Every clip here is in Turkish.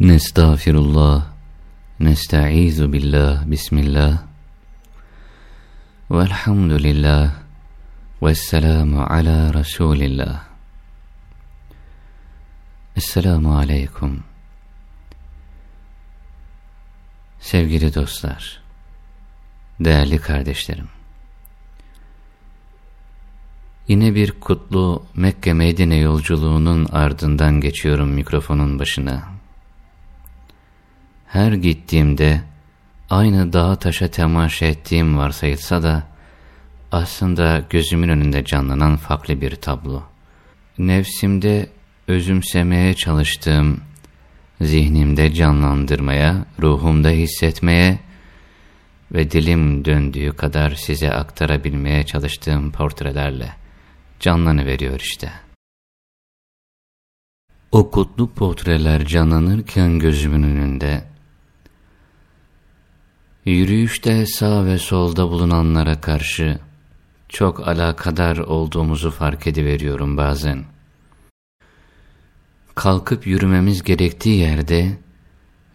Nestağfirullah, nesta'izu billah, bismillah, velhamdülillah, vesselamu ala Resulillah. Esselamu aleyküm. Sevgili dostlar, değerli kardeşlerim. Yine bir kutlu Mekke Medine yolculuğunun ardından geçiyorum mikrofonun başına her gittiğimde aynı dağa taşa temaşa ettiğim varsayılsa da aslında gözümün önünde canlanan farklı bir tablo. Nefsimde özümsemeye çalıştığım, zihnimde canlandırmaya, ruhumda hissetmeye ve dilim döndüğü kadar size aktarabilmeye çalıştığım portrelerle canlanıveriyor işte. O kutlu portreler canlanırken gözümün önünde, Yürüyüşte sağ ve solda bulunanlara karşı çok alakadar olduğumuzu fark ediveriyorum bazen. Kalkıp yürümemiz gerektiği yerde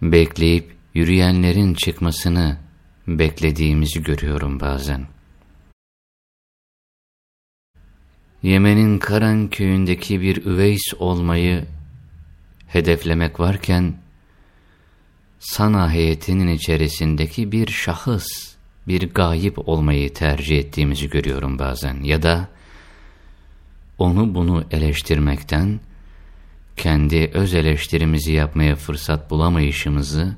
bekleyip yürüyenlerin çıkmasını beklediğimizi görüyorum bazen. Yemen'in Karan köyündeki bir üveys olmayı hedeflemek varken sana heyetinin içerisindeki bir şahıs, bir gayip olmayı tercih ettiğimizi görüyorum bazen. Ya da onu bunu eleştirmekten, kendi öz eleştirimizi yapmaya fırsat bulamayışımızı,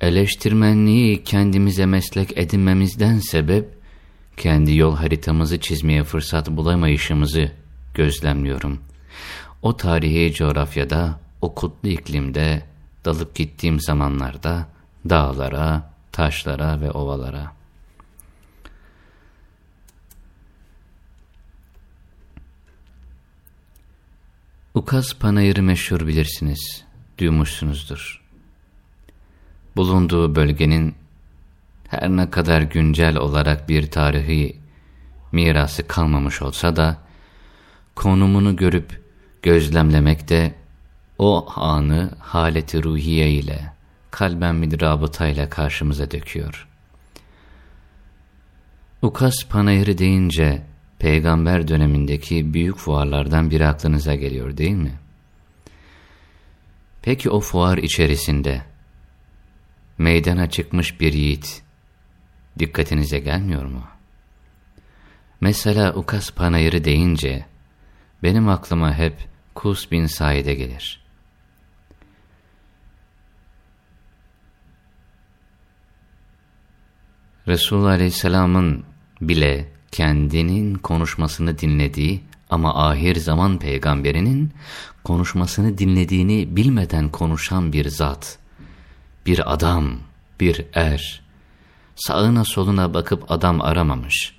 eleştirmenliği kendimize meslek edinmemizden sebep, kendi yol haritamızı çizmeye fırsat bulamayışımızı gözlemliyorum. O tarihi coğrafyada, o kutlu iklimde, dalıp gittiğim zamanlarda dağlara, taşlara ve ovalara. Ukaz Panayır'ı meşhur bilirsiniz, duymuşsunuzdur. Bulunduğu bölgenin her ne kadar güncel olarak bir tarihi mirası kalmamış olsa da, konumunu görüp gözlemlemekte o anı haleti ruhiye ile, kalben bir rabıtayla karşımıza döküyor. Ukas Panayırı deyince, peygamber dönemindeki büyük fuarlardan biri aklınıza geliyor değil mi? Peki o fuar içerisinde, meydana çıkmış bir yiğit, dikkatinize gelmiyor mu? Mesela Ukas Panayırı deyince, benim aklıma hep Kus bin Said'e gelir. Resulullah Aleyhisselam'ın bile kendinin konuşmasını dinlediği ama ahir zaman peygamberinin konuşmasını dinlediğini bilmeden konuşan bir zat, bir adam, bir er, sağına soluna bakıp adam aramamış,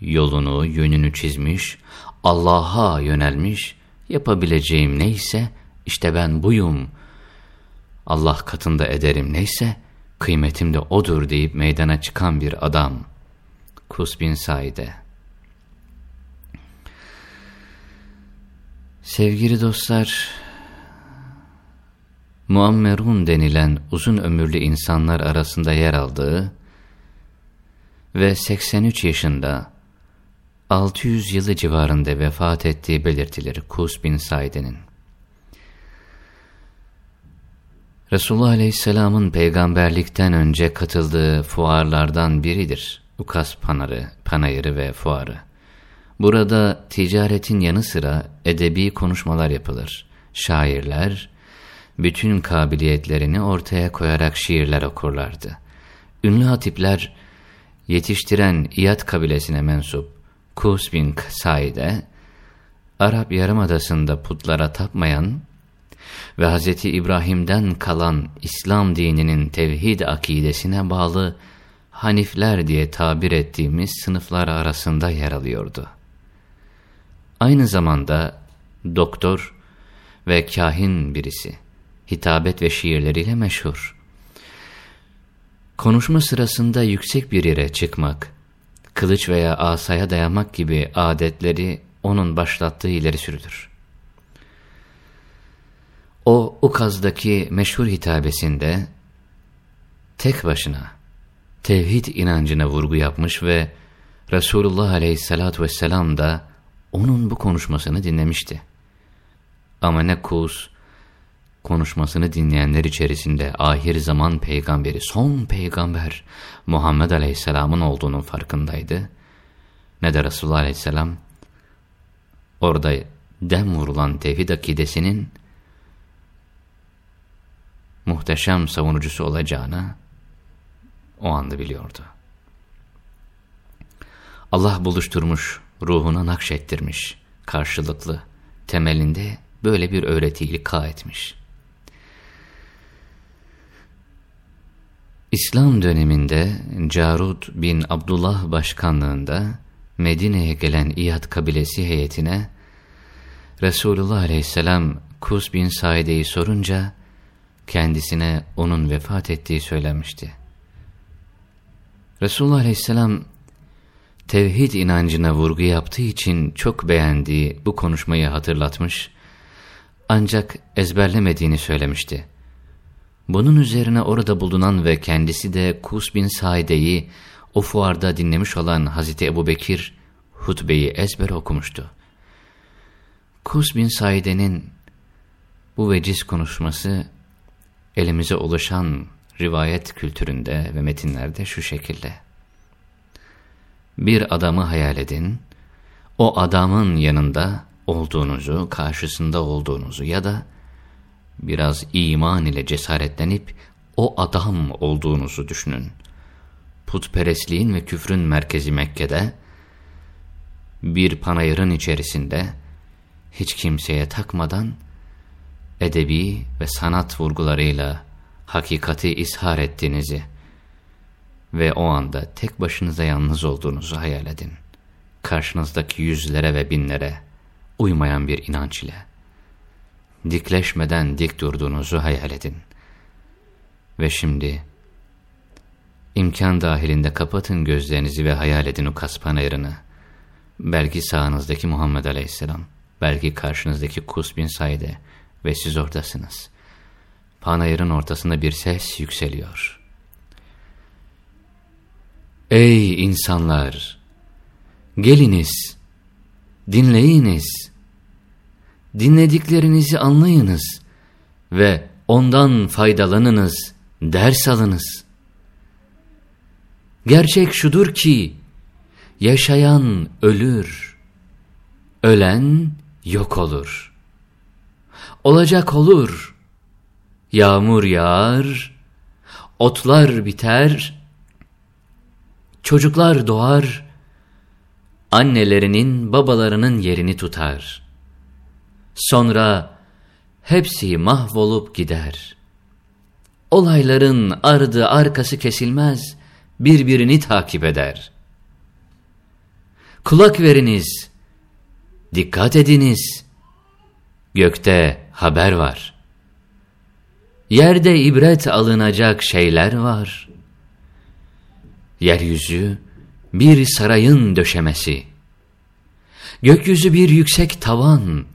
yolunu, yönünü çizmiş, Allah'a yönelmiş, yapabileceğim neyse, işte ben buyum, Allah katında ederim neyse, kıymetim de odur deyip meydana çıkan bir adam. Kus bin Said'e. Sevgili dostlar, Muammerun denilen uzun ömürlü insanlar arasında yer aldığı ve 83 yaşında 600 yılı civarında vefat ettiği belirtilir Kus bin Said'in. Resulullah Aleyhisselam'ın peygamberlikten önce katıldığı fuarlardan biridir. Ukas Panarı, Panayırı ve Fuarı. Burada ticaretin yanı sıra edebi konuşmalar yapılır. Şairler, bütün kabiliyetlerini ortaya koyarak şiirler okurlardı. Ünlü hatipler, yetiştiren İyad kabilesine mensup Kus bin Said'e, Arap Yarımadası'nda putlara tapmayan ve Hz. İbrahim'den kalan İslam dininin tevhid akidesine bağlı Hanifler diye tabir ettiğimiz sınıflar arasında yer alıyordu. Aynı zamanda doktor ve kahin birisi, hitabet ve şiirleriyle meşhur. Konuşma sırasında yüksek bir yere çıkmak, kılıç veya asaya dayamak gibi adetleri onun başlattığı ileri sürülür. O Ukaz'daki meşhur hitabesinde tek başına tevhid inancına vurgu yapmış ve Resulullah aleyhissalatü vesselam da onun bu konuşmasını dinlemişti. Ama ne Kus, konuşmasını dinleyenler içerisinde ahir zaman peygamberi, son peygamber Muhammed Aleyhisselam'ın olduğunun farkındaydı. Ne de Resulullah Aleyhisselam orada dem vurulan tevhid akidesinin muhteşem savunucusu olacağını o anda biliyordu. Allah buluşturmuş, ruhuna nakşettirmiş, karşılıklı, temelinde böyle bir öğretiyi ilka etmiş. İslam döneminde Carud bin Abdullah başkanlığında Medine'ye gelen İyad kabilesi heyetine Resulullah aleyhisselam Kus bin Saide'yi sorunca kendisine onun vefat ettiği söylenmişti. Resulullah aleyhisselam tevhid inancına vurgu yaptığı için çok beğendiği bu konuşmayı hatırlatmış ancak ezberlemediğini söylemişti. Bunun üzerine orada bulunan ve kendisi de Kus bin Saide'yi o fuarda dinlemiş olan Hazreti Ebu Bekir hutbeyi ezber okumuştu. Kus bin Saide'nin bu veciz konuşması elimize ulaşan rivayet kültüründe ve metinlerde şu şekilde. Bir adamı hayal edin, o adamın yanında olduğunuzu, karşısında olduğunuzu ya da biraz iman ile cesaretlenip o adam olduğunuzu düşünün. Putperestliğin ve küfrün merkezi Mekke'de, bir panayırın içerisinde, hiç kimseye takmadan, edebi ve sanat vurgularıyla hakikati ishar ettiğinizi ve o anda tek başınıza yalnız olduğunuzu hayal edin. Karşınızdaki yüzlere ve binlere uymayan bir inanç ile dikleşmeden dik durduğunuzu hayal edin. Ve şimdi imkan dahilinde kapatın gözlerinizi ve hayal edin o kaspanayırını. Belki sağınızdaki Muhammed Aleyhisselam, belki karşınızdaki Kus bin Said'e ve siz oradasınız. Panayırın ortasında bir ses yükseliyor. Ey insanlar! Geliniz, dinleyiniz, dinlediklerinizi anlayınız ve ondan faydalanınız, ders alınız. Gerçek şudur ki, yaşayan ölür, ölen yok olur. Olacak olur, yağmur yağar, otlar biter, çocuklar doğar, annelerinin babalarının yerini tutar. Sonra hepsi mahvolup gider. Olayların ardı arkası kesilmez, birbirini takip eder. Kulak veriniz, dikkat ediniz. Gökte haber var. Yerde ibret alınacak şeyler var. Yeryüzü bir sarayın döşemesi. Gökyüzü bir yüksek tavan.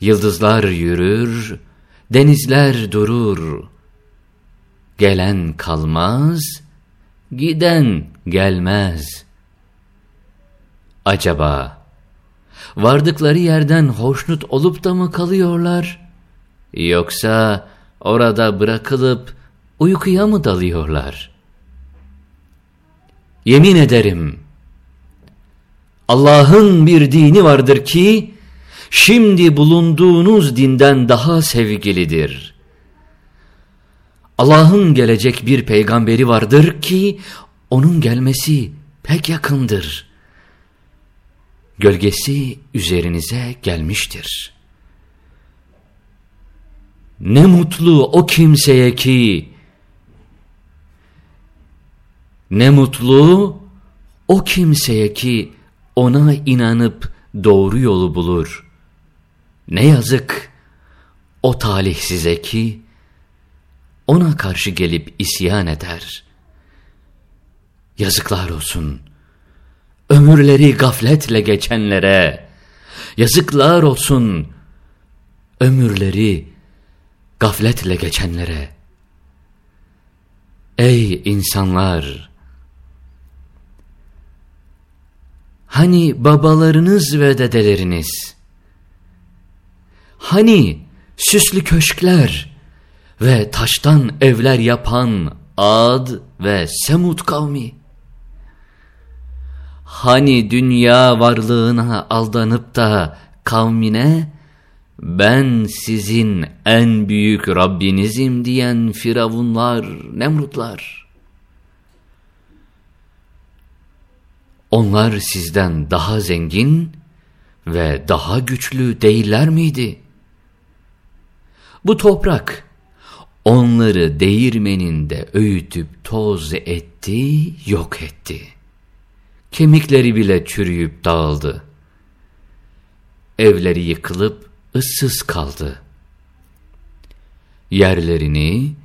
Yıldızlar yürür, denizler durur. Gelen kalmaz, giden gelmez. Acaba vardıkları yerden hoşnut olup da mı kalıyorlar? Yoksa orada bırakılıp uykuya mı dalıyorlar? Yemin ederim, Allah'ın bir dini vardır ki, şimdi bulunduğunuz dinden daha sevgilidir. Allah'ın gelecek bir peygamberi vardır ki, onun gelmesi pek yakındır. Gölgesi üzerinize gelmiştir. Ne mutlu o kimseye ki, ne mutlu o kimseye ki ona inanıp doğru yolu bulur. Ne yazık o talihsize ki ona karşı gelip isyan eder. Yazıklar olsun ömürleri gafletle geçenlere, yazıklar olsun ömürleri gafletle geçenlere, Ey insanlar! Hani babalarınız ve dedeleriniz? Hani süslü köşkler ve taştan evler yapan Ad ve Semud kavmi? Hani dünya varlığına aldanıp da kavmine ben sizin en büyük Rabbinizim diyen firavunlar, nemrutlar. Onlar sizden daha zengin ve daha güçlü değiller miydi? Bu toprak onları değirmeninde öğütüp toz etti, yok etti. Kemikleri bile çürüyüp dağıldı. Evleri yıkılıp ıssız kaldı. Yerlerini,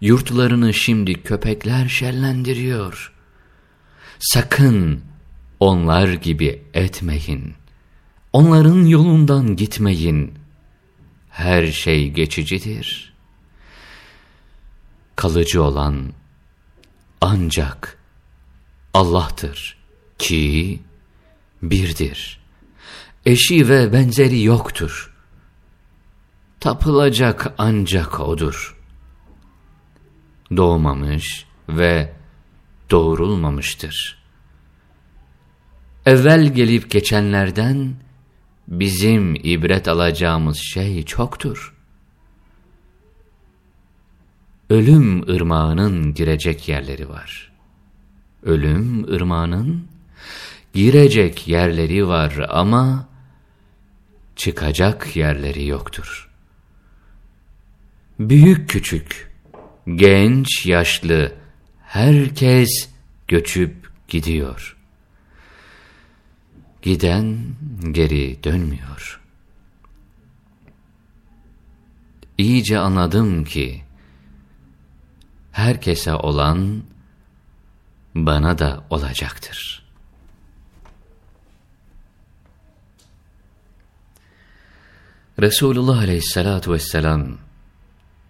yurtlarını şimdi köpekler şellendiriyor. Sakın onlar gibi etmeyin. Onların yolundan gitmeyin. Her şey geçicidir. Kalıcı olan ancak Allah'tır ki birdir. Eşi ve benzeri yoktur tapılacak ancak O'dur. Doğmamış ve doğrulmamıştır. Evvel gelip geçenlerden bizim ibret alacağımız şey çoktur. Ölüm ırmağının girecek yerleri var. Ölüm ırmağının girecek yerleri var ama çıkacak yerleri yoktur.'' Büyük küçük, genç yaşlı, herkes göçüp gidiyor. Giden geri dönmüyor. İyice anladım ki, herkese olan bana da olacaktır. Resulullah aleyhissalatu vesselam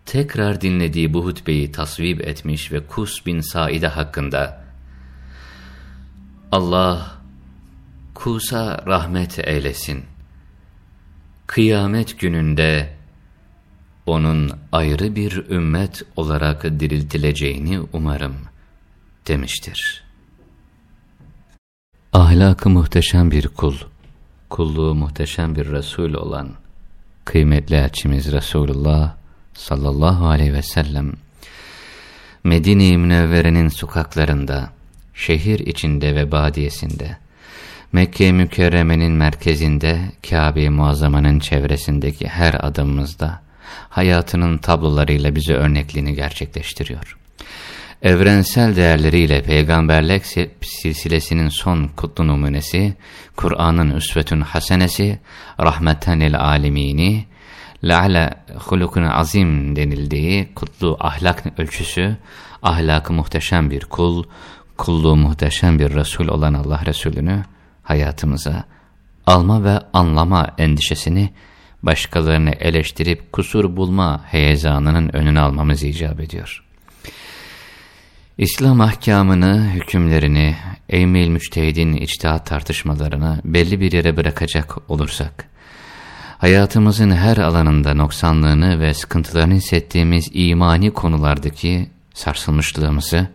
tekrar dinlediği bu hutbeyi tasvip etmiş ve Kus bin Saide hakkında Allah Kus'a rahmet eylesin. Kıyamet gününde onun ayrı bir ümmet olarak diriltileceğini umarım demiştir. Ahlakı muhteşem bir kul, kulluğu muhteşem bir Resul olan kıymetli elçimiz Resulullah sallallahu aleyhi ve sellem Medine-i Münevvere'nin sokaklarında, şehir içinde ve badiyesinde, Mekke-i Mükerreme'nin merkezinde, Kabe-i Muazzama'nın çevresindeki her adımımızda, hayatının tablolarıyla bize örnekliğini gerçekleştiriyor. Evrensel değerleriyle peygamberlik silsilesinin son kutlu numunesi, Kur'an'ın üsvetün hasenesi, rahmeten lil alemini, le'ale hulukun azim denildiği kutlu ahlak ölçüsü, ahlakı muhteşem bir kul, kulluğu muhteşem bir Resul olan Allah Resulü'nü hayatımıza alma ve anlama endişesini başkalarını eleştirip kusur bulma heyezanının önüne almamız icap ediyor. İslam ahkamını, hükümlerini, eymil müçtehidin içtihat tartışmalarını belli bir yere bırakacak olursak, hayatımızın her alanında noksanlığını ve sıkıntılarını hissettiğimiz imani konulardaki sarsılmışlığımızı,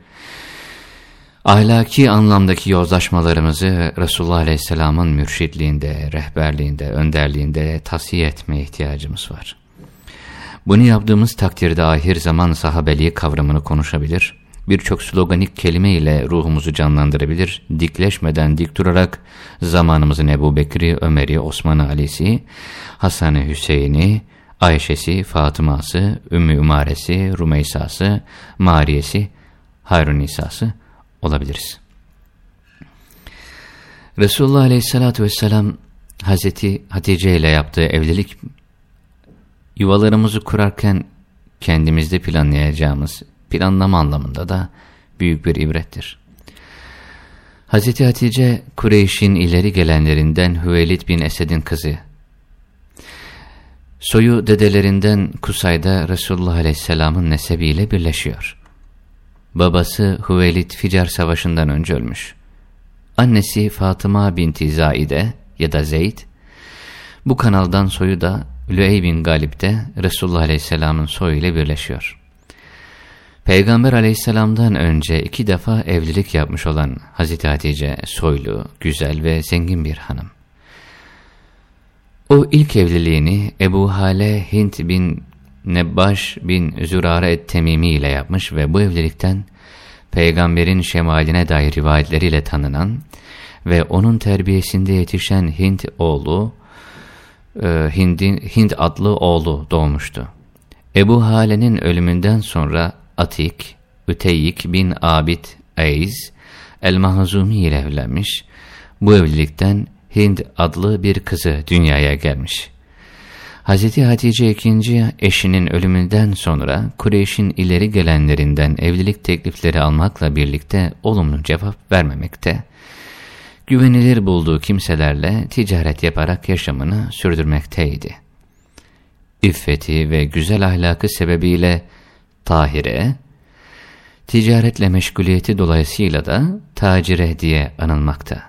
ahlaki anlamdaki yozlaşmalarımızı Resulullah Aleyhisselam'ın mürşitliğinde, rehberliğinde, önderliğinde tasfiye etmeye ihtiyacımız var. Bunu yaptığımız takdirde ahir zaman sahabeliği kavramını konuşabilir, birçok sloganik kelime ile ruhumuzu canlandırabilir, dikleşmeden dik durarak zamanımızın Ebu Bekri, Ömer'i, Osman'ı, Ali'si, Hasan'ı, Hüseyin'i, Ayşe'si, Fatıma'sı, Ümmü Ümare'si, Rumeysa'sı, Mariye'si, Harun İsa'sı olabiliriz. Resulullah Aleyhisselatü Vesselam Hazreti Hatice ile yaptığı evlilik yuvalarımızı kurarken kendimizde planlayacağımız planlama anlamında da büyük bir ibrettir. Hz. Hatice, Kureyş'in ileri gelenlerinden Hüveylid bin Esed'in kızı. Soyu dedelerinden Kusay'da Resulullah Aleyhisselam'ın nesebiyle birleşiyor. Babası Hüvelid Ficar Savaşı'ndan önce ölmüş. Annesi Fatıma binti Zaide ya da Zeyd, bu kanaldan soyu da Lüey bin Galip'te Resulullah Aleyhisselam'ın soyu ile birleşiyor. Peygamber aleyhisselamdan önce iki defa evlilik yapmış olan Hazreti Hatice soylu, güzel ve zengin bir hanım. O ilk evliliğini Ebu Hale Hint bin Nebbaş bin Zürare et-Temimi ile yapmış ve bu evlilikten peygamberin şemaline dair rivayetleriyle tanınan ve onun terbiyesinde yetişen Hint oğlu, e, Hind'in, Hind adlı oğlu doğmuştu. Ebu Hale'nin ölümünden sonra Atik, Üteyik bin Abid Eyz, El-Mahzumi ile evlenmiş. Bu evlilikten Hind adlı bir kızı dünyaya gelmiş. Hz. Hatice II eşinin ölümünden sonra Kureyş'in ileri gelenlerinden evlilik teklifleri almakla birlikte olumlu cevap vermemekte, güvenilir bulduğu kimselerle ticaret yaparak yaşamını sürdürmekteydi. İffeti ve güzel ahlakı sebebiyle Tahire, ticaretle meşguliyeti dolayısıyla da tacire diye anılmakta.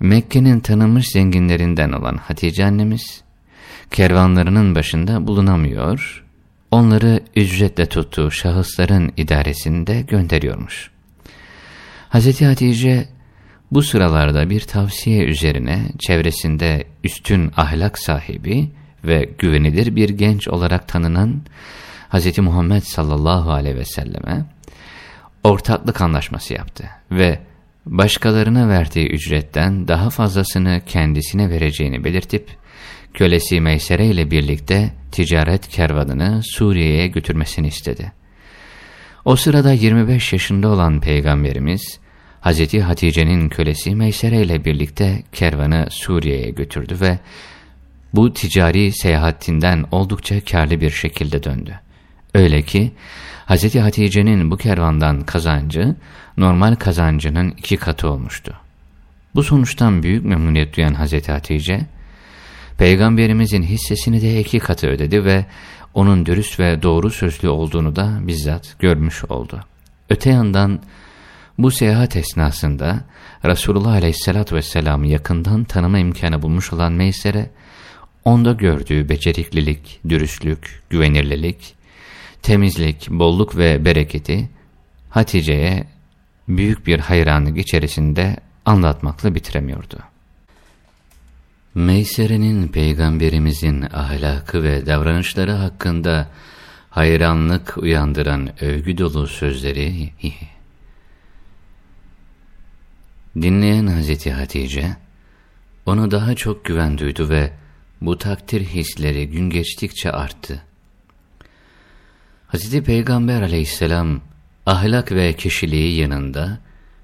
Mekke'nin tanınmış zenginlerinden olan Hatice annemiz, kervanlarının başında bulunamıyor, onları ücretle tuttuğu şahısların idaresinde gönderiyormuş. Hz. Hatice bu sıralarda bir tavsiye üzerine çevresinde üstün ahlak sahibi ve güvenilir bir genç olarak tanınan Hz. Muhammed sallallahu aleyhi ve selleme ortaklık anlaşması yaptı ve başkalarına verdiği ücretten daha fazlasını kendisine vereceğini belirtip kölesi Meysere ile birlikte ticaret kervanını Suriye'ye götürmesini istedi. O sırada 25 yaşında olan Peygamberimiz Hz. Hatice'nin kölesi Meysere ile birlikte kervanı Suriye'ye götürdü ve bu ticari seyahatinden oldukça karlı bir şekilde döndü. Öyle ki Hz. Hatice'nin bu kervandan kazancı normal kazancının iki katı olmuştu. Bu sonuçtan büyük memnuniyet duyan Hz. Hatice, Peygamberimizin hissesini de iki katı ödedi ve onun dürüst ve doğru sözlü olduğunu da bizzat görmüş oldu. Öte yandan bu seyahat esnasında Resulullah Aleyhisselatü Vesselam'ı yakından tanıma imkanı bulmuş olan Meysere, onda gördüğü beceriklilik, dürüstlük, güvenirlilik, temizlik, bolluk ve bereketi Hatice'ye büyük bir hayranlık içerisinde anlatmakla bitiremiyordu. Meysere'nin peygamberimizin ahlakı ve davranışları hakkında hayranlık uyandıran övgü dolu sözleri dinleyen Hazreti Hatice ona daha çok güven duydu ve bu takdir hisleri gün geçtikçe arttı. Hz. Peygamber aleyhisselam ahlak ve kişiliği yanında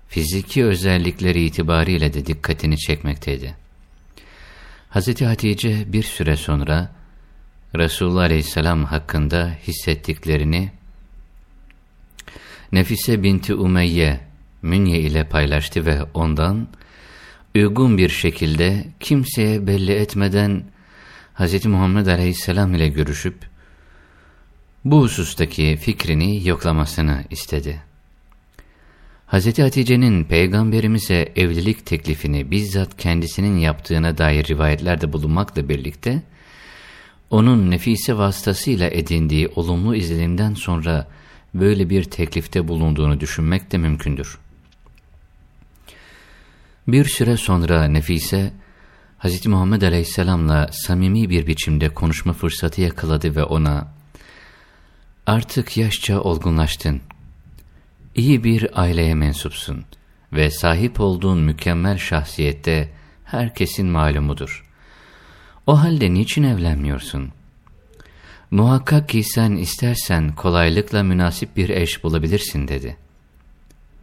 fiziki özellikleri itibariyle de dikkatini çekmekteydi. Hz. Hatice bir süre sonra Resulullah aleyhisselam hakkında hissettiklerini Nefise binti Umeyye Münye ile paylaştı ve ondan uygun bir şekilde kimseye belli etmeden Hz. Muhammed aleyhisselam ile görüşüp bu husustaki fikrini yoklamasını istedi. Hz. Hatice'nin peygamberimize evlilik teklifini bizzat kendisinin yaptığına dair rivayetlerde bulunmakla birlikte, onun nefise vasıtasıyla edindiği olumlu izlenimden sonra böyle bir teklifte bulunduğunu düşünmek de mümkündür. Bir süre sonra Nefise, Hz. Muhammed Aleyhisselam'la samimi bir biçimde konuşma fırsatı yakaladı ve ona Artık yaşça olgunlaştın. İyi bir aileye mensupsun ve sahip olduğun mükemmel şahsiyette herkesin malumudur. O halde niçin evlenmiyorsun? Muhakkak ki sen istersen kolaylıkla münasip bir eş bulabilirsin dedi.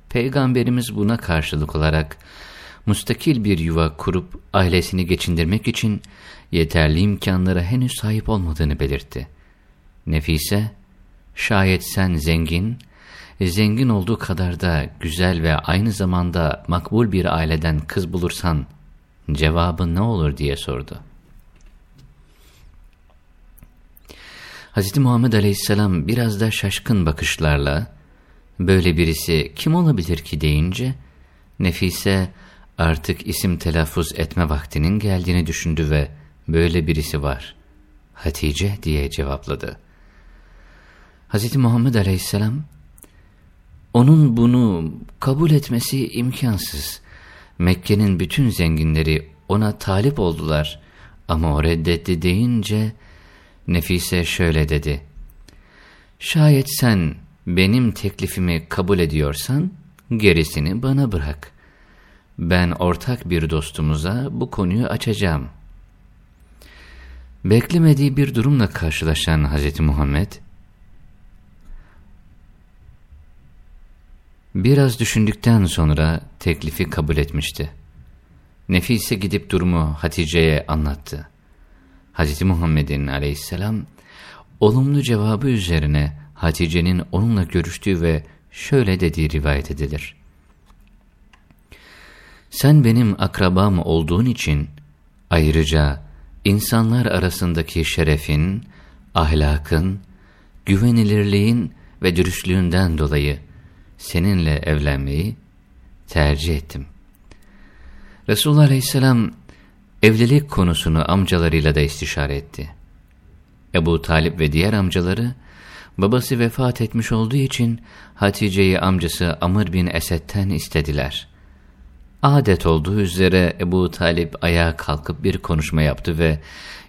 Peygamberimiz buna karşılık olarak mustakil bir yuva kurup ailesini geçindirmek için yeterli imkanlara henüz sahip olmadığını belirtti. Nefise, Şayet sen zengin, zengin olduğu kadar da güzel ve aynı zamanda makbul bir aileden kız bulursan cevabın ne olur diye sordu. Hz. Muhammed Aleyhisselam biraz da şaşkın bakışlarla böyle birisi kim olabilir ki deyince Nefise artık isim telaffuz etme vaktinin geldiğini düşündü ve böyle birisi var. Hatice diye cevapladı. Hz. Muhammed Aleyhisselam onun bunu kabul etmesi imkansız. Mekke'nin bütün zenginleri ona talip oldular ama o reddetti deyince Nefise şöyle dedi. Şayet sen benim teklifimi kabul ediyorsan gerisini bana bırak. Ben ortak bir dostumuza bu konuyu açacağım. Beklemediği bir durumla karşılaşan Hz. Muhammed, biraz düşündükten sonra teklifi kabul etmişti. Nefise gidip durumu Hatice'ye anlattı. Hz. Muhammed'in aleyhisselam olumlu cevabı üzerine Hatice'nin onunla görüştüğü ve şöyle dediği rivayet edilir. Sen benim akrabam olduğun için ayrıca insanlar arasındaki şerefin, ahlakın, güvenilirliğin ve dürüstlüğünden dolayı seninle evlenmeyi tercih ettim. Resulullah Aleyhisselam evlilik konusunu amcalarıyla da istişare etti. Ebu Talip ve diğer amcaları babası vefat etmiş olduğu için Hatice'yi amcası Amr bin Esed'ten istediler. Adet olduğu üzere Ebu Talip ayağa kalkıp bir konuşma yaptı ve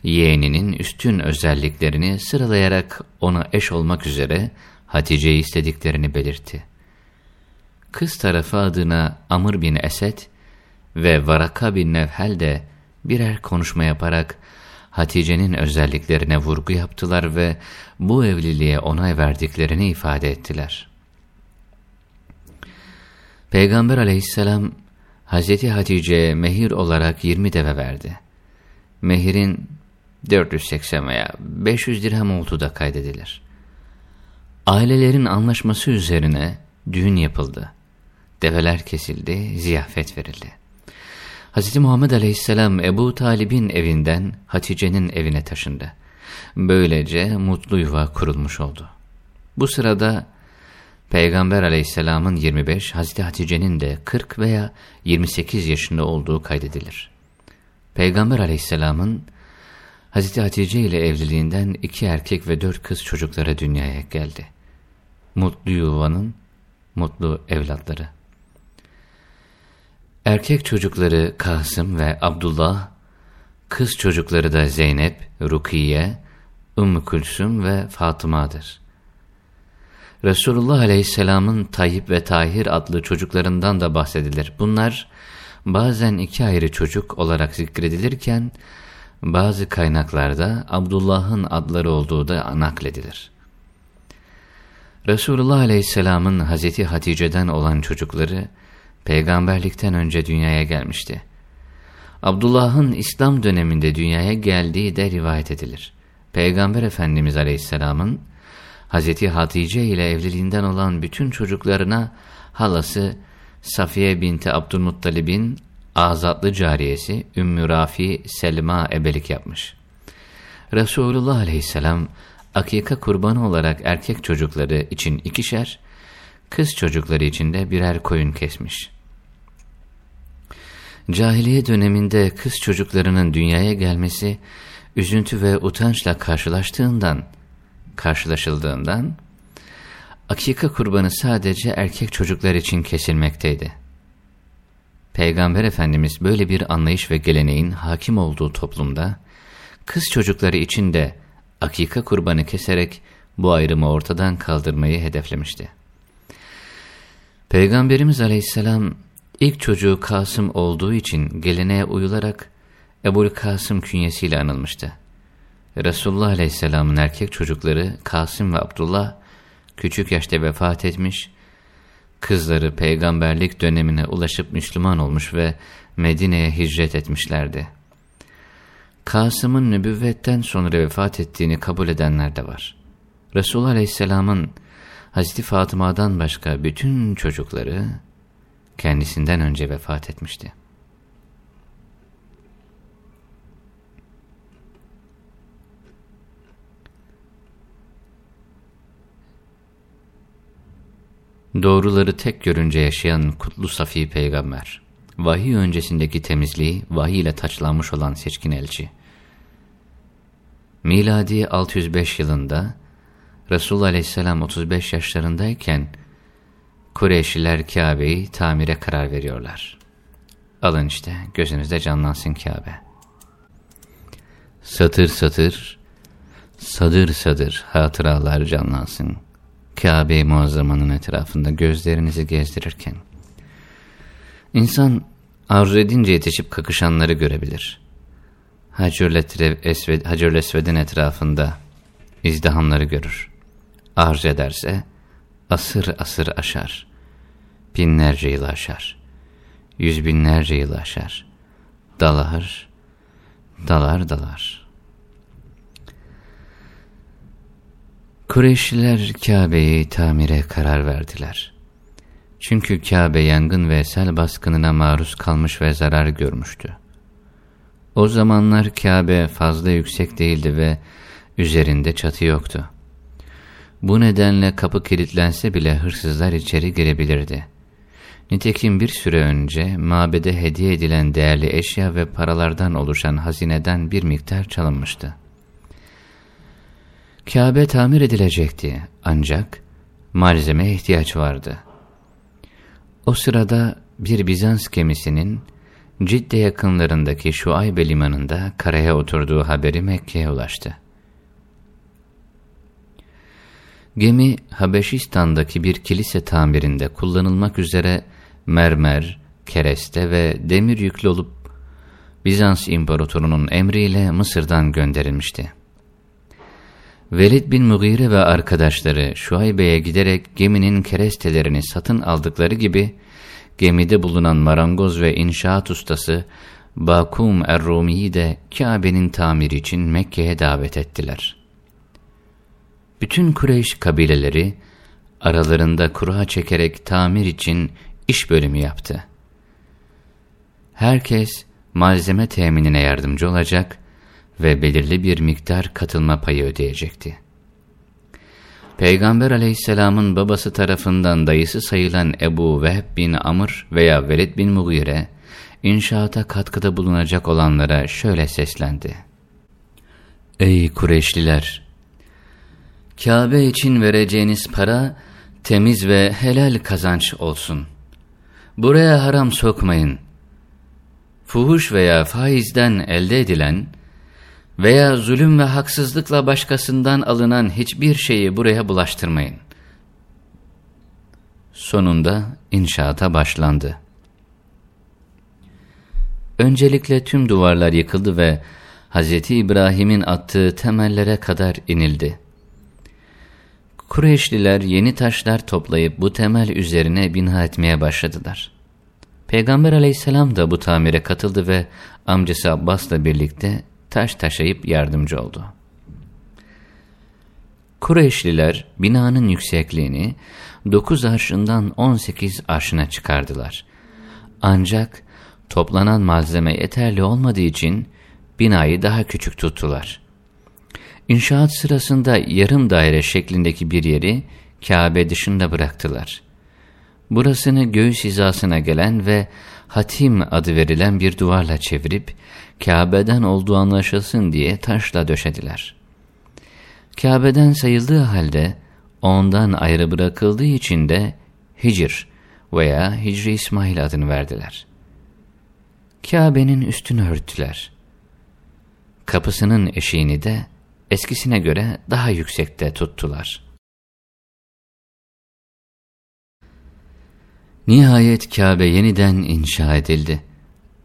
yeğeninin üstün özelliklerini sıralayarak ona eş olmak üzere Hatice'yi istediklerini belirtti. Kız tarafı adına Amr bin Esed ve Varaka bin Nevhel de birer konuşma yaparak Hatice'nin özelliklerine vurgu yaptılar ve bu evliliğe onay verdiklerini ifade ettiler. Peygamber aleyhisselam Hazreti Hatice'ye mehir olarak 20 deve verdi. Mehirin 480 veya 500 dirhem olduğu da kaydedilir. Ailelerin anlaşması üzerine düğün yapıldı. Develer kesildi, ziyafet verildi. Hz. Muhammed Aleyhisselam Ebu Talib'in evinden Hatice'nin evine taşındı. Böylece mutlu yuva kurulmuş oldu. Bu sırada Peygamber aleyhisselamın 25, Hazreti Hatice'nin de 40 veya 28 yaşında olduğu kaydedilir. Peygamber aleyhisselamın Hazreti Hatice ile evliliğinden iki erkek ve dört kız çocuklara dünyaya geldi. Mutlu yuvanın mutlu evlatları. Erkek çocukları Kasım ve Abdullah, kız çocukları da Zeynep, Rukiye, Ümmü Külsüm ve Fatıma'dır. Resulullah Aleyhisselam'ın Tayyip ve Tahir adlı çocuklarından da bahsedilir. Bunlar bazen iki ayrı çocuk olarak zikredilirken, bazı kaynaklarda Abdullah'ın adları olduğu da nakledilir. Resulullah Aleyhisselam'ın Hazreti Hatice'den olan çocukları, peygamberlikten önce dünyaya gelmişti. Abdullah'ın İslam döneminde dünyaya geldiği de rivayet edilir. Peygamber Efendimiz Aleyhisselam'ın Hz. Hatice ile evliliğinden olan bütün çocuklarına halası Safiye binti Abdülmuttalib'in azatlı cariyesi Ümmü Rafi Selma ebelik yapmış. Resulullah aleyhisselam akika kurbanı olarak erkek çocukları için ikişer, kız çocukları için de birer koyun kesmiş. Cahiliye döneminde kız çocuklarının dünyaya gelmesi, üzüntü ve utançla karşılaştığından, karşılaşıldığından, akika kurbanı sadece erkek çocuklar için kesilmekteydi. Peygamber Efendimiz böyle bir anlayış ve geleneğin hakim olduğu toplumda, kız çocukları için de akika kurbanı keserek bu ayrımı ortadan kaldırmayı hedeflemişti. Peygamberimiz Aleyhisselam İlk çocuğu Kasım olduğu için geleneğe uyularak Ebul Kasım künyesiyle anılmıştı. Resulullah Aleyhisselam'ın erkek çocukları Kasım ve Abdullah küçük yaşta vefat etmiş, kızları peygamberlik dönemine ulaşıp Müslüman olmuş ve Medine'ye hicret etmişlerdi. Kasım'ın nübüvvetten sonra vefat ettiğini kabul edenler de var. Resulullah Aleyhisselam'ın Hazreti Fatıma'dan başka bütün çocukları kendisinden önce vefat etmişti. Doğruları tek görünce yaşayan Kutlu Safi Peygamber, vahiy öncesindeki temizliği vahiy ile taçlanmış olan seçkin elçi. Miladi 605 yılında Resulullah Aleyhisselam 35 yaşlarındayken Kureyşliler Kabe'yi tamire karar veriyorlar. Alın işte gözünüzde canlansın Kabe. Satır satır, sadır sadır hatıralar canlansın. Kabe-i Muazzama'nın etrafında gözlerinizi gezdirirken. İnsan arzu edince yetişip kakışanları görebilir. Hacer-ül Esved'in etrafında izdihamları görür. Arz ederse asır asır aşar. Binlerce yıl aşar. Yüz binlerce yıl aşar. Dalar, dalar dalar. Kureyşliler Kabe'yi tamire karar verdiler. Çünkü Kabe yangın ve sel baskınına maruz kalmış ve zarar görmüştü. O zamanlar Kabe fazla yüksek değildi ve üzerinde çatı yoktu. Bu nedenle kapı kilitlense bile hırsızlar içeri girebilirdi. Nitekim bir süre önce mabede hediye edilen değerli eşya ve paralardan oluşan hazineden bir miktar çalınmıştı. Kabe tamir edilecekti ancak malzemeye ihtiyaç vardı. O sırada bir Bizans gemisinin Cidde yakınlarındaki Şuaybe limanında karaya oturduğu haberi Mekke'ye ulaştı. Gemi Habeşistan'daki bir kilise tamirinde kullanılmak üzere mermer, kereste ve demir yüklü olup Bizans İmparatorunun emriyle Mısır'dan gönderilmişti. Velid bin Mughire ve arkadaşları Şuaybe'ye giderek geminin kerestelerini satın aldıkları gibi gemide bulunan marangoz ve inşaat ustası Bakum Er-Rumi'yi de Kabe'nin tamiri için Mekke'ye davet ettiler. Bütün Kureyş kabileleri aralarında kura çekerek tamir için iş bölümü yaptı. Herkes malzeme teminine yardımcı olacak ve belirli bir miktar katılma payı ödeyecekti. Peygamber aleyhisselamın babası tarafından dayısı sayılan Ebu Vehb bin Amr veya Velid bin Mughire, inşaata katkıda bulunacak olanlara şöyle seslendi. Ey Kureyşliler! Kabe için vereceğiniz para temiz ve helal kazanç olsun. Buraya haram sokmayın. Fuhuş veya faizden elde edilen veya zulüm ve haksızlıkla başkasından alınan hiçbir şeyi buraya bulaştırmayın. Sonunda inşaata başlandı. Öncelikle tüm duvarlar yıkıldı ve Hz. İbrahim'in attığı temellere kadar inildi. Kureyşliler yeni taşlar toplayıp bu temel üzerine bina etmeye başladılar. Peygamber aleyhisselam da bu tamire katıldı ve amcası Abbas'la birlikte taş taşıyıp yardımcı oldu. Kureyşliler binanın yüksekliğini 9 arşından 18 arşına çıkardılar. Ancak toplanan malzeme yeterli olmadığı için binayı daha küçük tuttular. İnşaat sırasında yarım daire şeklindeki bir yeri Kabe dışında bıraktılar. Burasını göğüs hizasına gelen ve hatim adı verilen bir duvarla çevirip Kabe'den olduğu anlaşılsın diye taşla döşediler. Kabe'den sayıldığı halde ondan ayrı bırakıldığı için de Hicr veya Hicri İsmail adını verdiler. Kabe'nin üstünü örttüler. Kapısının eşiğini de eskisine göre daha yüksekte tuttular. Nihayet Kabe yeniden inşa edildi.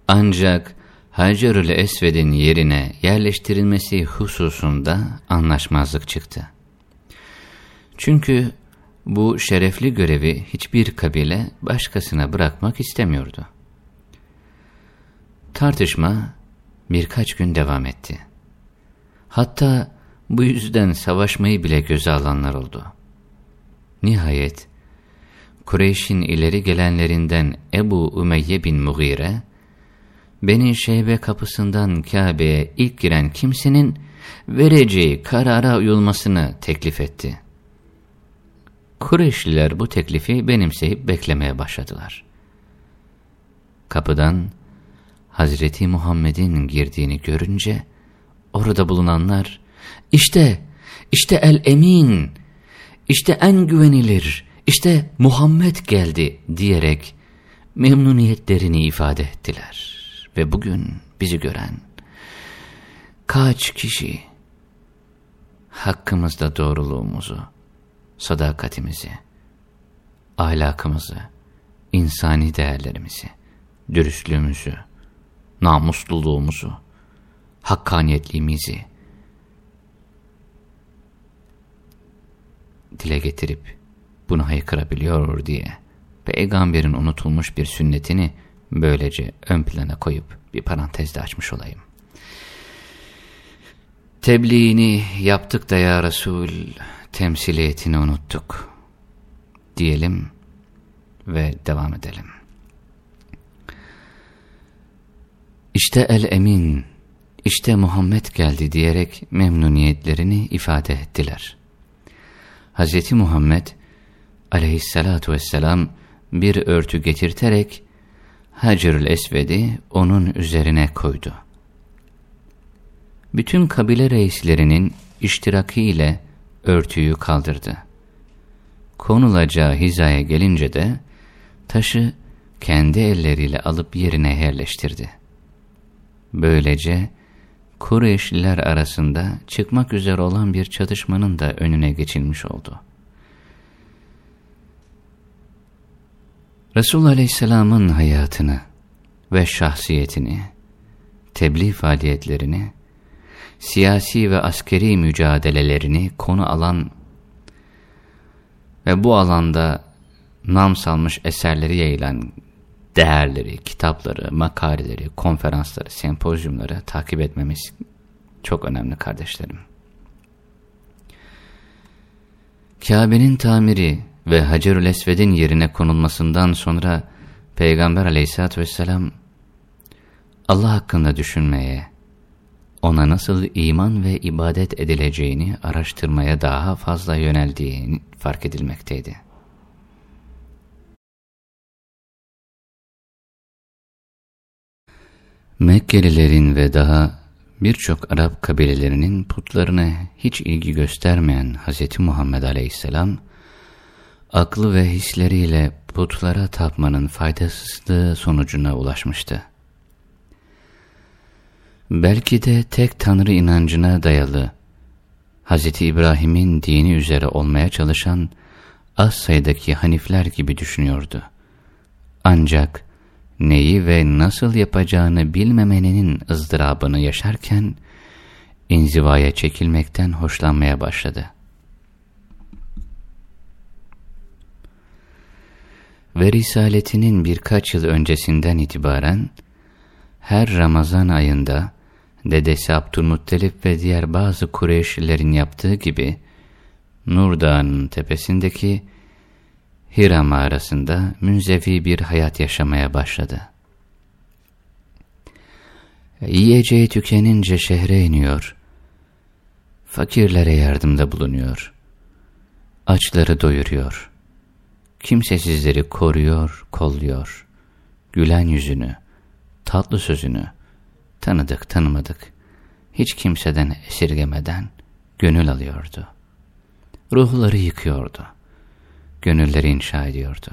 Ancak Hacerül Esved'in yerine yerleştirilmesi hususunda anlaşmazlık çıktı. Çünkü bu şerefli görevi hiçbir kabile başkasına bırakmak istemiyordu. Tartışma birkaç gün devam etti. Hatta bu yüzden savaşmayı bile göze alanlar oldu. Nihayet Kureyş'in ileri gelenlerinden Ebu Ümeyye bin Mughire, Beni Şeybe kapısından Kabe'ye ilk giren kimsenin vereceği karara uyulmasını teklif etti. Kureyşliler bu teklifi benimseyip beklemeye başladılar. Kapıdan Hazreti Muhammed'in girdiğini görünce orada bulunanlar işte işte el emin işte en güvenilir işte Muhammed geldi diyerek memnuniyetlerini ifade ettiler. Ve bugün bizi gören kaç kişi hakkımızda doğruluğumuzu, sadakatimizi, ahlakımızı, insani değerlerimizi, dürüstlüğümüzü, namusluluğumuzu, hakkaniyetliğimizi dile getirip bunu haykırabiliyor diye peygamberin unutulmuş bir sünnetini böylece ön plana koyup bir parantezde açmış olayım. Tebliğini yaptık da ya Resul, temsiliyetini unuttuk. Diyelim ve devam edelim. İşte el-emin, işte Muhammed geldi diyerek memnuniyetlerini ifade ettiler. Hz. Muhammed aleyhissalatu vesselam bir örtü getirterek Hacerül Esved'i onun üzerine koydu. Bütün kabile reislerinin iştirakiyle örtüyü kaldırdı. Konulacağı hizaya gelince de taşı kendi elleriyle alıp yerine yerleştirdi. Böylece Kureyşliler arasında çıkmak üzere olan bir çatışmanın da önüne geçilmiş oldu. Resulullah Aleyhisselam'ın hayatını ve şahsiyetini, tebliğ faaliyetlerini, siyasi ve askeri mücadelelerini konu alan ve bu alanda nam salmış eserleri yayılan değerleri, kitapları, makaleleri, konferansları, sempozyumları takip etmemiz çok önemli kardeşlerim. Kabe'nin tamiri ve Hacerül Esved'in yerine konulmasından sonra Peygamber aleyhissalatü vesselam Allah hakkında düşünmeye, ona nasıl iman ve ibadet edileceğini araştırmaya daha fazla yöneldiğini fark edilmekteydi. Mekkelilerin ve daha birçok Arap kabilelerinin putlarına hiç ilgi göstermeyen Hz. Muhammed Aleyhisselam, aklı ve hisleriyle putlara tapmanın faydasızlığı sonucuna ulaşmıştı. Belki de tek tanrı inancına dayalı, Hz. İbrahim'in dini üzere olmaya çalışan az sayıdaki hanifler gibi düşünüyordu. Ancak neyi ve nasıl yapacağını bilmemenin ızdırabını yaşarken, inzivaya çekilmekten hoşlanmaya başladı. Ve risaletinin birkaç yıl öncesinden itibaren, her Ramazan ayında, dedesi Abdülmuttalip ve diğer bazı Kureyşlilerin yaptığı gibi, Nur Dağı'nın tepesindeki Hira mağarasında münzevi bir hayat yaşamaya başladı. Yiyeceği tükenince şehre iniyor, fakirlere yardımda bulunuyor, açları doyuruyor, kimsesizleri koruyor, kolluyor, gülen yüzünü, tatlı sözünü, tanıdık tanımadık, hiç kimseden esirgemeden gönül alıyordu. Ruhları yıkıyordu gönülleri inşa ediyordu.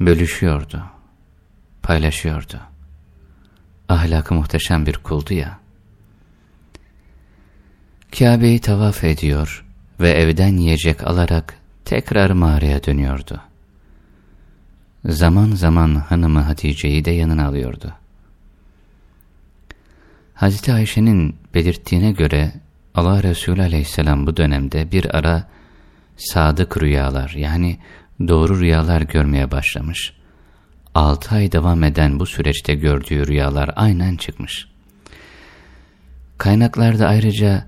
Bölüşüyordu, paylaşıyordu. Ahlakı muhteşem bir kuldu ya. Kabe'yi tavaf ediyor ve evden yiyecek alarak tekrar mağaraya dönüyordu. Zaman zaman hanımı Hatice'yi de yanına alıyordu. Hazreti Ayşe'nin belirttiğine göre Allah Resulü aleyhisselam bu dönemde bir ara sadık rüyalar yani doğru rüyalar görmeye başlamış. Altı ay devam eden bu süreçte gördüğü rüyalar aynen çıkmış. Kaynaklarda ayrıca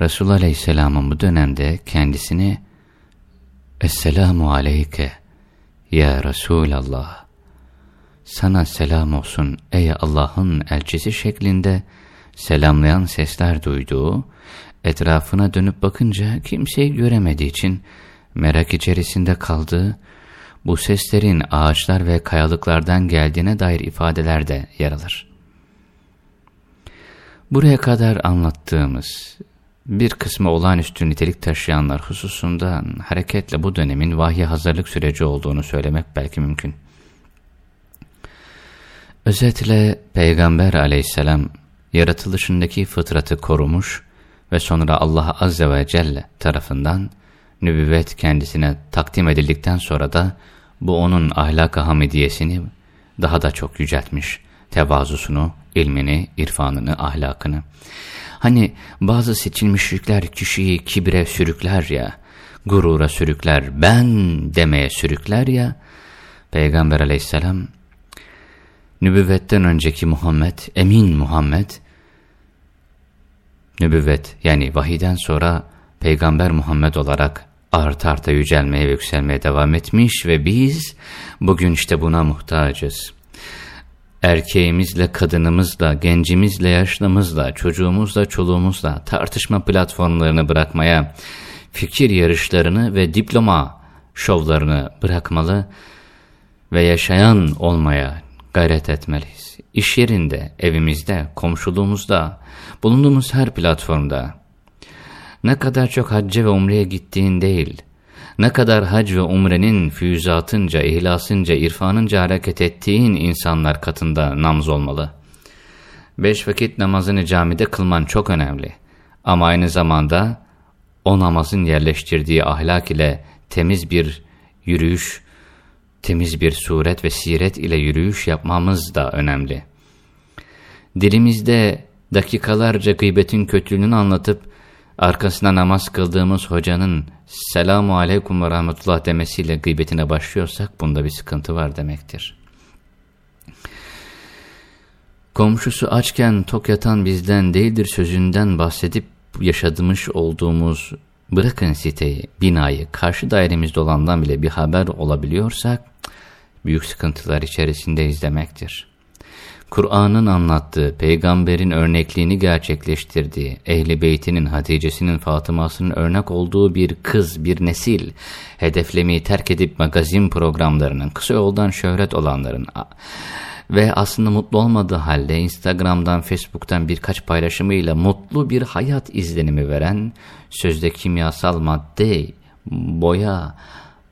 Resulullah Aleyhisselam'ın bu dönemde kendisini Esselamu Aleyke Ya Resulallah Sana selam olsun ey Allah'ın elçisi şeklinde selamlayan sesler duyduğu etrafına dönüp bakınca kimseyi göremediği için merak içerisinde kaldığı, bu seslerin ağaçlar ve kayalıklardan geldiğine dair ifadeler de yer alır. Buraya kadar anlattığımız bir kısmı olağanüstü nitelik taşıyanlar hususunda hareketle bu dönemin vahye hazırlık süreci olduğunu söylemek belki mümkün. Özetle Peygamber aleyhisselam yaratılışındaki fıtratı korumuş ve sonra Allah azze ve celle tarafından nübüvvet kendisine takdim edildikten sonra da bu onun ahlak-ı hamidiyesini daha da çok yüceltmiş. Tevazusunu, ilmini, irfanını, ahlakını. Hani bazı seçilmişlikler kişiyi kibre sürükler ya, gurura sürükler, ben demeye sürükler ya, Peygamber aleyhisselam, nübüvvetten önceki Muhammed, emin Muhammed, nübüvvet yani vahiden sonra Peygamber Muhammed olarak art arta yücelmeye yükselmeye devam etmiş ve biz bugün işte buna muhtacız. Erkeğimizle, kadınımızla, gencimizle, yaşlımızla, çocuğumuzla, çoluğumuzla tartışma platformlarını bırakmaya, fikir yarışlarını ve diploma şovlarını bırakmalı ve yaşayan olmaya gayret etmeliyiz. İş yerinde, evimizde, komşuluğumuzda, bulunduğumuz her platformda, ne kadar çok hacca ve umreye gittiğin değil, ne kadar hac ve umrenin füyüzatınca, ihlasınca, irfanınca hareket ettiğin insanlar katında namaz olmalı. Beş vakit namazını camide kılman çok önemli. Ama aynı zamanda o namazın yerleştirdiği ahlak ile temiz bir yürüyüş, temiz bir suret ve siret ile yürüyüş yapmamız da önemli. Dilimizde dakikalarca gıybetin kötülüğünü anlatıp arkasına namaz kıldığımız hocanın selamu aleyküm ve rahmetullah demesiyle gıybetine başlıyorsak bunda bir sıkıntı var demektir. Komşusu açken tok yatan bizden değildir sözünden bahsedip yaşadığımız olduğumuz bırakın siteyi, binayı, karşı dairemizde olandan bile bir haber olabiliyorsak büyük sıkıntılar içerisindeyiz demektir. Kur'an'ın anlattığı, peygamberin örnekliğini gerçekleştirdiği, ehli beytinin, Hatice'sinin, Fatıma'sının örnek olduğu bir kız, bir nesil, hedeflemeyi terk edip magazin programlarının, kısa yoldan şöhret olanların ve aslında mutlu olmadığı halde Instagram'dan, Facebook'tan birkaç paylaşımıyla mutlu bir hayat izlenimi veren, sözde kimyasal madde, boya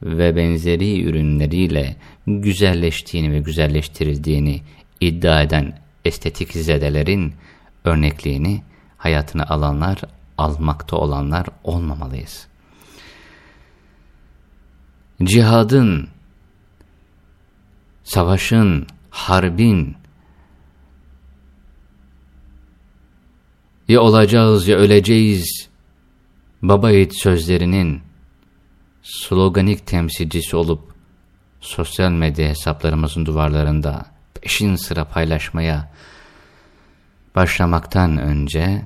ve benzeri ürünleriyle güzelleştiğini ve güzelleştirildiğini iddia eden estetik zedelerin örnekliğini hayatına alanlar, almakta olanlar olmamalıyız. Cihadın, savaşın, harbin, ya olacağız ya öleceğiz baba yiğit sözlerinin sloganik temsilcisi olup sosyal medya hesaplarımızın duvarlarında peşin sıra paylaşmaya başlamaktan önce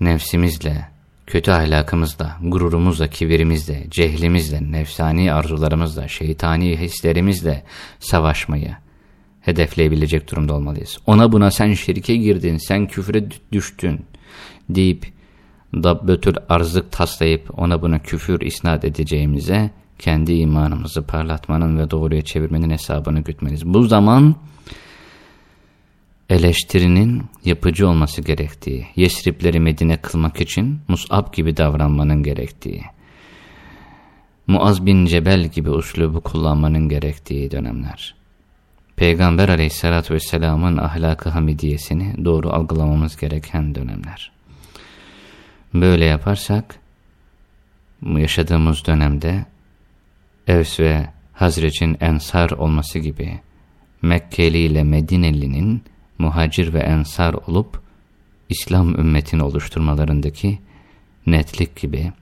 nefsimizle, kötü ahlakımızla, gururumuzla, kibirimizle, cehlimizle, nefsani arzularımızla, şeytani hislerimizle savaşmayı hedefleyebilecek durumda olmalıyız. Ona buna sen şirke girdin, sen küfre düştün deyip dabbötül arzık taslayıp ona buna küfür isnat edeceğimize kendi imanımızı parlatmanın ve doğruya çevirmenin hesabını gütmeliyiz. Bu zaman eleştirinin yapıcı olması gerektiği, Yesripleri Medine kılmak için Mus'ab gibi davranmanın gerektiği, Muaz bin Cebel gibi uslubu kullanmanın gerektiği dönemler. Peygamber aleyhissalatü vesselamın ahlakı hamidiyesini doğru algılamamız gereken dönemler. Böyle yaparsak, yaşadığımız dönemde Evs ve Hazrec'in ensar olması gibi Mekkeli ile Medineli'nin muhacir ve ensar olup İslam ümmetini oluşturmalarındaki netlik gibi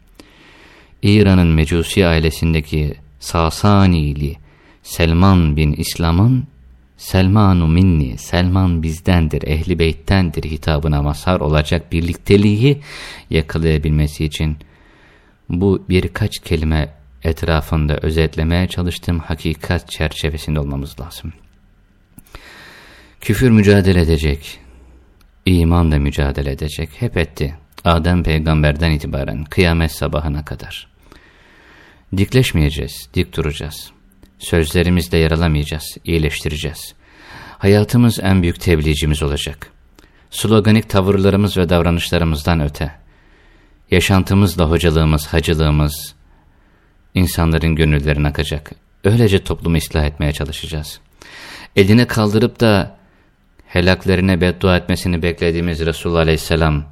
İran'ın Mecusi ailesindeki Sasanili Selman bin İslam'ın Selmanu minni, Selman bizdendir, ehli beyttendir hitabına mazhar olacak birlikteliği yakalayabilmesi için bu birkaç kelime etrafında özetlemeye çalıştığım hakikat çerçevesinde olmamız lazım. Küfür mücadele edecek, iman da mücadele edecek, hep etti. Adem peygamberden itibaren kıyamet sabahına kadar. Dikleşmeyeceğiz, dik duracağız. Sözlerimizde yaralamayacağız, iyileştireceğiz. Hayatımız en büyük tebliğcimiz olacak. Sloganik tavırlarımız ve davranışlarımızdan öte. Yaşantımızla hocalığımız, hacılığımız, insanların gönüllerine akacak. Öylece toplumu ıslah etmeye çalışacağız. Elini kaldırıp da helaklerine beddua etmesini beklediğimiz Resulullah Aleyhisselam,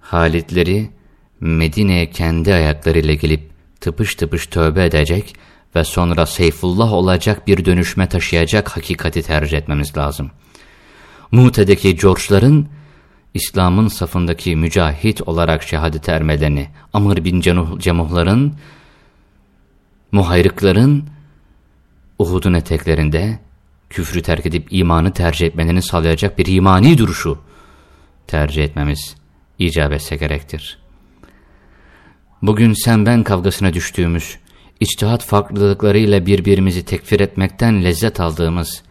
Halitleri Medine'ye kendi ayaklarıyla gelip tıpış tıpış tövbe edecek ve sonra Seyfullah olacak bir dönüşme taşıyacak hakikati tercih etmemiz lazım. Mute'deki George'ların İslam'ın safındaki mücahit olarak şehadet ermelerini, Amr bin Cemuhların, muhayrıkların Uhud'un eteklerinde küfrü terk edip imanı tercih etmelerini sağlayacak bir imani duruşu tercih etmemiz icap etse gerektir. Bugün sen ben kavgasına düştüğümüz, içtihat farklılıklarıyla birbirimizi tekfir etmekten lezzet aldığımız,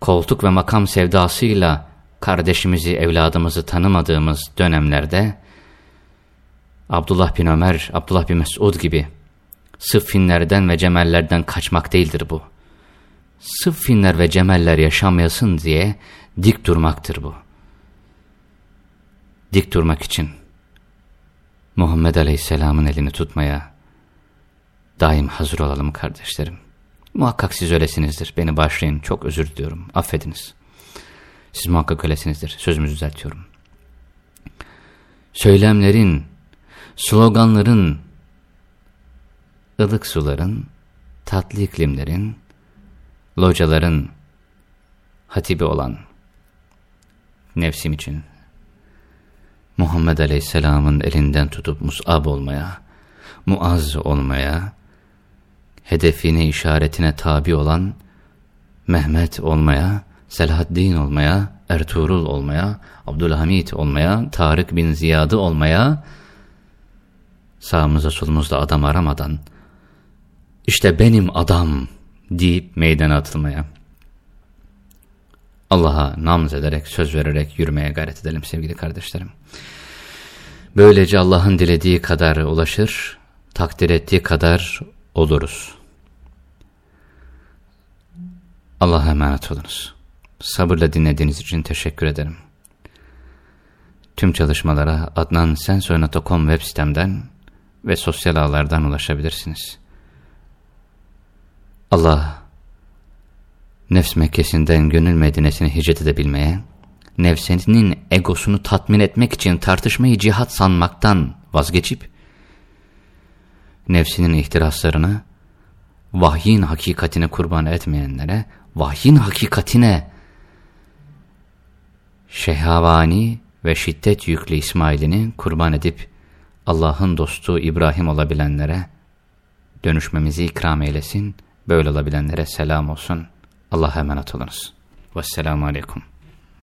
koltuk ve makam sevdasıyla kardeşimizi, evladımızı tanımadığımız dönemlerde, Abdullah bin Ömer, Abdullah bin Mesud gibi sıffinlerden ve cemellerden kaçmak değildir bu. Sıffinler ve cemeller yaşamayasın diye dik durmaktır bu. Dik durmak için Muhammed Aleyhisselam'ın elini tutmaya daim hazır olalım kardeşlerim. Muhakkak siz öylesinizdir. Beni başlayın. Çok özür diliyorum. Affediniz. Siz muhakkak öylesinizdir. Sözümü düzeltiyorum. Söylemlerin, sloganların, ılık suların, tatlı iklimlerin, locaların hatibi olan nefsim için Muhammed Aleyhisselam'ın elinden tutup Mus'ab olmaya, Muaz olmaya, hedefine işaretine tabi olan Mehmet olmaya, Selahaddin olmaya, Ertuğrul olmaya, Abdülhamit olmaya, Tarık bin Ziyad'ı olmaya, sağımızda solumuzda adam aramadan, işte benim adam deyip meydana atılmaya, Allah'a namz ederek, söz vererek yürümeye gayret edelim sevgili kardeşlerim. Böylece Allah'ın dilediği kadar ulaşır, takdir ettiği kadar oluruz. Allah'a emanet olunuz. Sabırla dinlediğiniz için teşekkür ederim. Tüm çalışmalara adnansensoy.com web sitemden ve sosyal ağlardan ulaşabilirsiniz. Allah, nefs Mekkesi'nden gönül medinesine hicret edebilmeye, nefsinin egosunu tatmin etmek için tartışmayı cihat sanmaktan vazgeçip, nefsinin ihtiraslarını, vahyin hakikatine kurban etmeyenlere, vahyin hakikatine, şehhavani ve şiddet yüklü İsmail'ini kurban edip, Allah'ın dostu İbrahim olabilenlere dönüşmemizi ikram eylesin, böyle olabilenlere selam olsun. Allah'a emanet olunuz. Vesselamu Aleyküm.